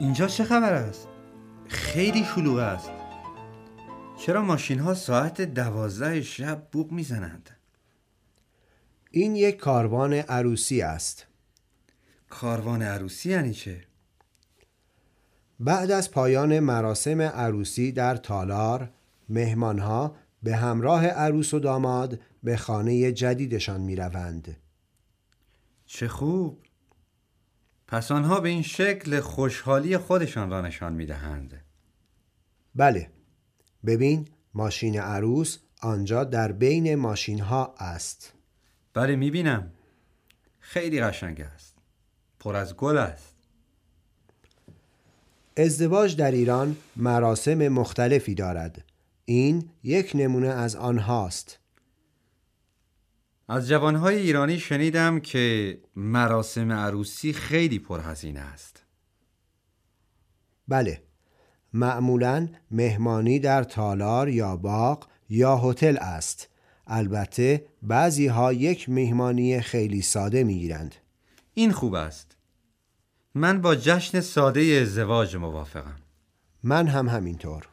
اینجا چه خبر است؟ خیلی شلوغ است چرا ماشین ها ساعت دوازده شب بوق می‌زنند؟ این یک کاروان عروسی است کاروان عروسی یعنی چه؟ بعد از پایان مراسم عروسی در تالار مهمانها به همراه عروس و داماد به خانه جدیدشان می روند. چه خوب پس آنها به این شکل خوشحالی خودشان را نشان می دهند بله. ببین ماشین عروس آنجا در بین ماشین ها است. بله می بینم خیلی قشنگ است. پر از گل است. ازدواج در ایران مراسم مختلفی دارد. این یک نمونه از آنهاست. از جوانهای ایرانی شنیدم که مراسم عروسی خیلی پرهزینه است. بله. معمولا مهمانی در تالار یا باغ یا هتل است. البته بعضی ها یک مهمانی خیلی ساده می گیرند این خوب است. من با جشن ساده ازدواج موافقم. من هم همینطور.